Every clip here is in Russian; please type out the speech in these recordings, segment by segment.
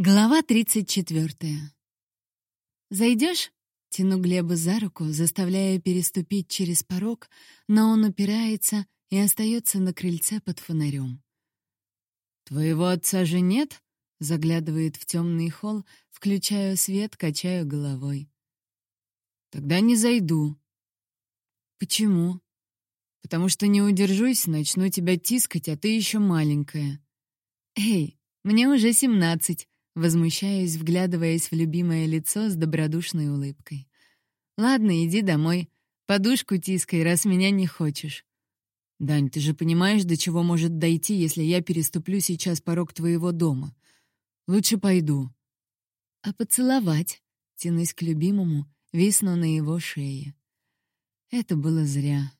Глава 34. «Зайдешь?» — тяну Глеба за руку, заставляя переступить через порог, но он упирается и остается на крыльце под фонарем. «Твоего отца же нет?» — заглядывает в темный холл, включаю свет, качаю головой. «Тогда не зайду». «Почему?» «Потому что не удержусь, начну тебя тискать, а ты еще маленькая». «Эй, мне уже семнадцать», Возмущаюсь, вглядываясь в любимое лицо с добродушной улыбкой. «Ладно, иди домой. Подушку тискай, раз меня не хочешь». «Дань, ты же понимаешь, до чего может дойти, если я переступлю сейчас порог твоего дома? Лучше пойду». «А поцеловать?» — тянусь к любимому, висну на его шее. Это было зря.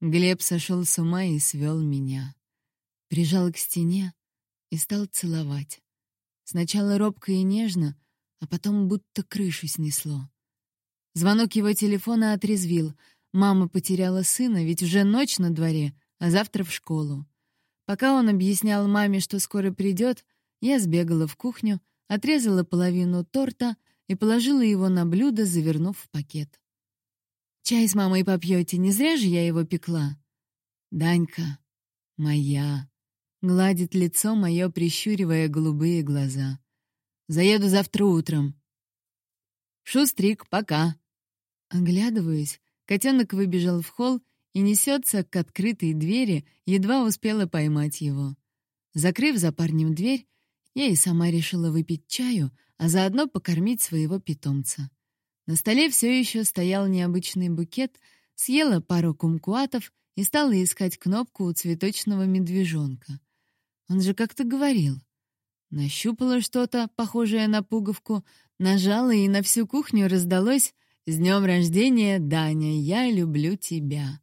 Глеб сошел с ума и свел меня. Прижал к стене и стал целовать. Сначала робко и нежно, а потом будто крышу снесло. Звонок его телефона отрезвил. Мама потеряла сына, ведь уже ночь на дворе, а завтра в школу. Пока он объяснял маме, что скоро придет, я сбегала в кухню, отрезала половину торта и положила его на блюдо, завернув в пакет. «Чай с мамой попьете, не зря же я его пекла». «Данька, моя». Гладит лицо мое, прищуривая голубые глаза. «Заеду завтра утром». «Шустрик, пока». Оглядываюсь, котенок выбежал в холл и несется к открытой двери, едва успела поймать его. Закрыв за парнем дверь, я и сама решила выпить чаю, а заодно покормить своего питомца. На столе все еще стоял необычный букет, съела пару кумкуатов и стала искать кнопку у цветочного медвежонка. Он же как-то говорил. Нащупала что-то, похожее на пуговку, нажала, и на всю кухню раздалось «С днем рождения, Даня, я люблю тебя».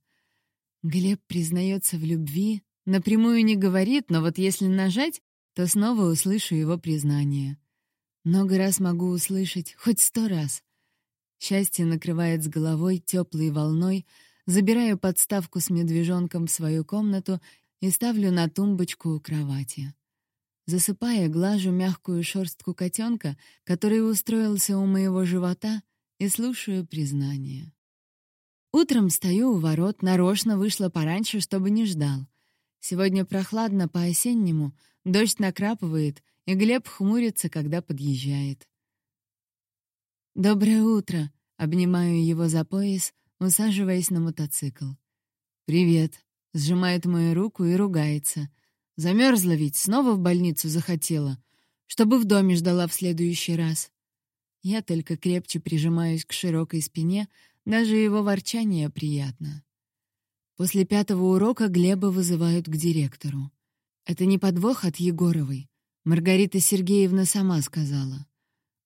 Глеб признается в любви, напрямую не говорит, но вот если нажать, то снова услышу его признание. Много раз могу услышать, хоть сто раз. Счастье накрывает с головой теплой волной, забираю подставку с медвежонком в свою комнату и ставлю на тумбочку у кровати. Засыпая, глажу мягкую шерстку котенка, который устроился у моего живота, и слушаю признание. Утром стою у ворот, нарочно вышла пораньше, чтобы не ждал. Сегодня прохладно по-осеннему, дождь накрапывает, и Глеб хмурится, когда подъезжает. «Доброе утро!» — обнимаю его за пояс, усаживаясь на мотоцикл. «Привет!» Сжимает мою руку и ругается. Замерзла ведь, снова в больницу захотела. Чтобы в доме ждала в следующий раз. Я только крепче прижимаюсь к широкой спине, даже его ворчание приятно. После пятого урока Глеба вызывают к директору. Это не подвох от Егоровой. Маргарита Сергеевна сама сказала.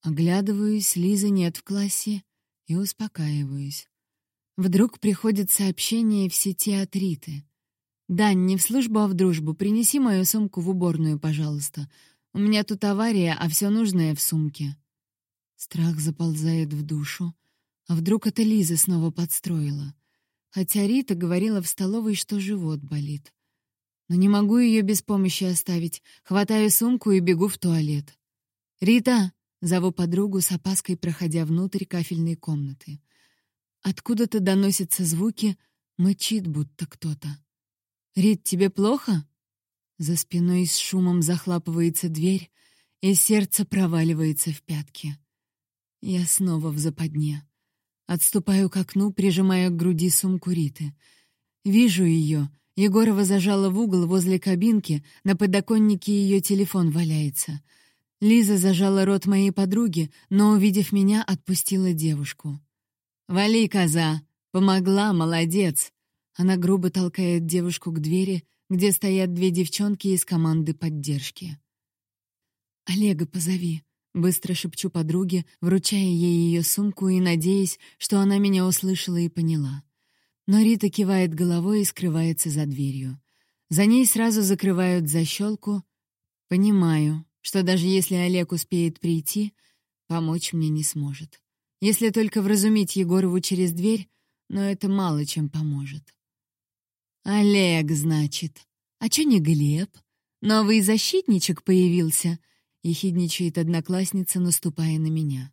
Оглядываюсь, Лизы нет в классе и успокаиваюсь. Вдруг приходит сообщение в сети от Риты. «Дань, не в службу, а в дружбу. Принеси мою сумку в уборную, пожалуйста. У меня тут авария, а все нужное в сумке». Страх заползает в душу. А вдруг это Лиза снова подстроила? Хотя Рита говорила в столовой, что живот болит. Но не могу ее без помощи оставить. Хватаю сумку и бегу в туалет. «Рита!» — зову подругу с опаской, проходя внутрь кафельной комнаты. Откуда-то доносятся звуки, мычит будто кто-то. «Рит, тебе плохо?» За спиной с шумом захлапывается дверь, и сердце проваливается в пятки. Я снова в западне. Отступаю к окну, прижимая к груди сумку Риты. Вижу ее. Егорова зажала в угол возле кабинки, на подоконнике ее телефон валяется. Лиза зажала рот моей подруги, но, увидев меня, отпустила девушку. «Вали, коза! Помогла, молодец!» Она грубо толкает девушку к двери, где стоят две девчонки из команды поддержки. «Олега позови», — быстро шепчу подруге, вручая ей ее сумку и надеясь, что она меня услышала и поняла. Но Рита кивает головой и скрывается за дверью. За ней сразу закрывают защелку. Понимаю, что даже если Олег успеет прийти, помочь мне не сможет. Если только вразумить Егорову через дверь, но это мало чем поможет. «Олег, значит. А чё не Глеб? Новый защитничек появился?» ехидничает одноклассница, наступая на меня.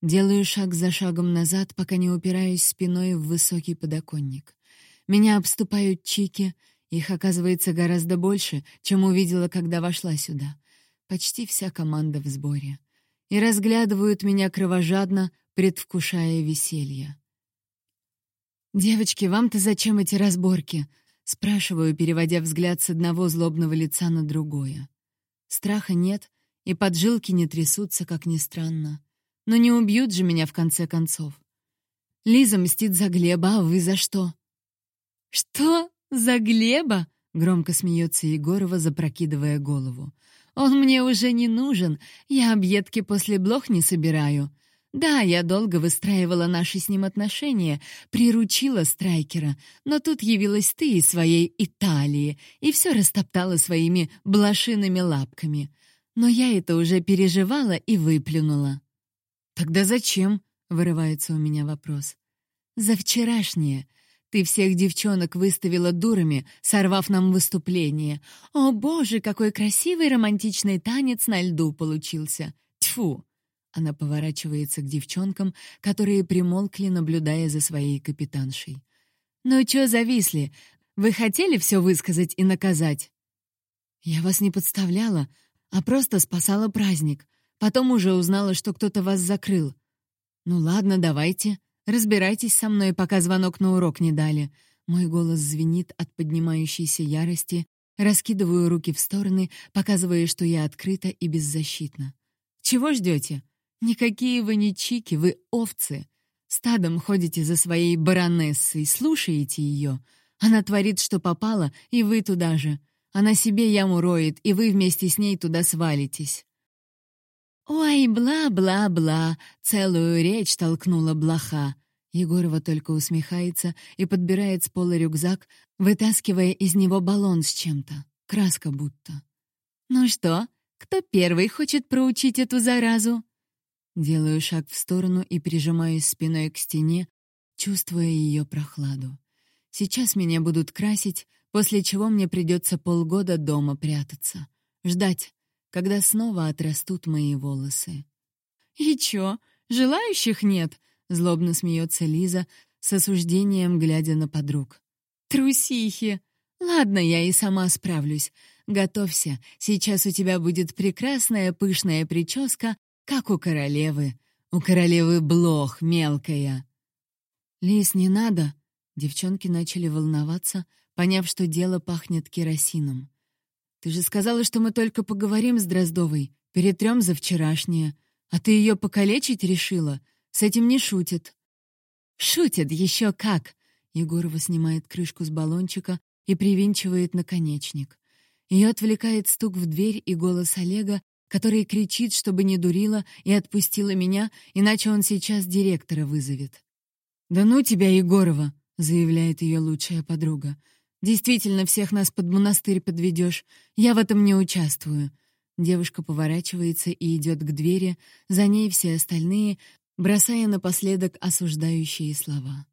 Делаю шаг за шагом назад, пока не упираюсь спиной в высокий подоконник. Меня обступают чики, их оказывается гораздо больше, чем увидела, когда вошла сюда. Почти вся команда в сборе. И разглядывают меня кровожадно, предвкушая веселье. «Девочки, вам-то зачем эти разборки?» — спрашиваю, переводя взгляд с одного злобного лица на другое. Страха нет, и поджилки не трясутся, как ни странно. Но не убьют же меня в конце концов. Лиза мстит за Глеба, а вы за что? «Что? За Глеба?» — громко смеется Егорова, запрокидывая голову. «Он мне уже не нужен, я объедки после блох не собираю. Да, я долго выстраивала наши с ним отношения, приручила страйкера, но тут явилась ты из своей Италии и все растоптала своими блошиными лапками. Но я это уже переживала и выплюнула. «Тогда зачем?» — вырывается у меня вопрос. «За вчерашнее. Ты всех девчонок выставила дурами, сорвав нам выступление. О, боже, какой красивый романтичный танец на льду получился. Тьфу!» Она поворачивается к девчонкам, которые примолкли, наблюдая за своей капитаншей. «Ну чё зависли? Вы хотели все высказать и наказать?» «Я вас не подставляла, а просто спасала праздник. Потом уже узнала, что кто-то вас закрыл. Ну ладно, давайте. Разбирайтесь со мной, пока звонок на урок не дали». Мой голос звенит от поднимающейся ярости, раскидываю руки в стороны, показывая, что я открыта и беззащитна. «Чего ждете? Никакие вы не чики, вы овцы. Стадом ходите за своей баронессой, слушаете ее. Она творит, что попало, и вы туда же. Она себе яму роет, и вы вместе с ней туда свалитесь. «Ой, бла-бла-бла!» — целую речь толкнула блоха. Егорова только усмехается и подбирает с пола рюкзак, вытаскивая из него баллон с чем-то. Краска будто. «Ну что, кто первый хочет проучить эту заразу?» Делаю шаг в сторону и прижимаюсь спиной к стене, чувствуя ее прохладу. Сейчас меня будут красить, после чего мне придется полгода дома прятаться. Ждать, когда снова отрастут мои волосы. «И чё, желающих нет?» — злобно смеется Лиза, с осуждением глядя на подруг. «Трусихи! Ладно, я и сама справлюсь. Готовься, сейчас у тебя будет прекрасная пышная прическа, как у королевы. У королевы блох мелкая. Лис, не надо. Девчонки начали волноваться, поняв, что дело пахнет керосином. Ты же сказала, что мы только поговорим с Дроздовой, перетрем за вчерашнее. А ты ее покалечить решила? С этим не шутит. Шутит еще как. Егорова снимает крышку с баллончика и привинчивает наконечник. Ее отвлекает стук в дверь и голос Олега, который кричит, чтобы не дурила и отпустила меня, иначе он сейчас директора вызовет. «Да ну тебя, Егорова!» — заявляет ее лучшая подруга. «Действительно, всех нас под монастырь подведешь. Я в этом не участвую». Девушка поворачивается и идет к двери, за ней все остальные, бросая напоследок осуждающие слова.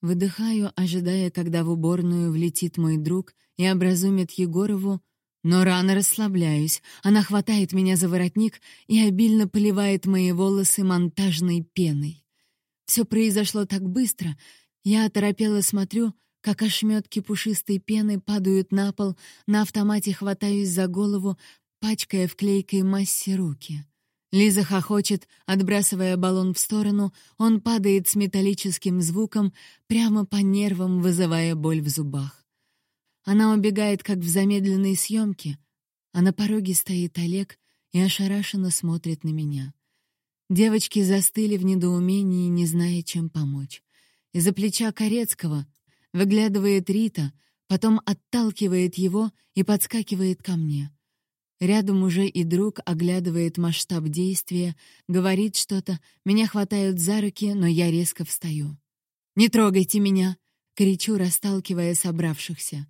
Выдыхаю, ожидая, когда в уборную влетит мой друг и образумит Егорову, но рано расслабляюсь. Она хватает меня за воротник и обильно поливает мои волосы монтажной пеной. Все произошло так быстро. Я оторопела смотрю, как ошметки пушистой пены падают на пол, на автомате хватаюсь за голову, пачкая в клейкой массе руки. Лиза хохочет, отбрасывая баллон в сторону, он падает с металлическим звуком прямо по нервам, вызывая боль в зубах. Она убегает, как в замедленной съемке, а на пороге стоит Олег и ошарашенно смотрит на меня. Девочки застыли в недоумении, не зная, чем помочь. Из-за плеча Корецкого выглядывает Рита, потом отталкивает его и подскакивает ко мне. Рядом уже и друг оглядывает масштаб действия, говорит что-то, меня хватают за руки, но я резко встаю. «Не трогайте меня!» — кричу, расталкивая собравшихся.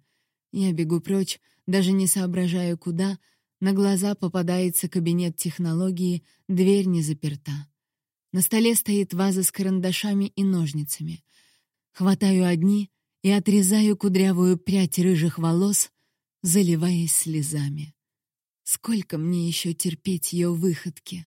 Я бегу прочь, даже не соображая куда. На глаза попадается кабинет технологии, дверь не заперта. На столе стоит ваза с карандашами и ножницами. Хватаю одни и отрезаю кудрявую прядь рыжих волос, заливаясь слезами. Сколько мне еще терпеть ее выходки?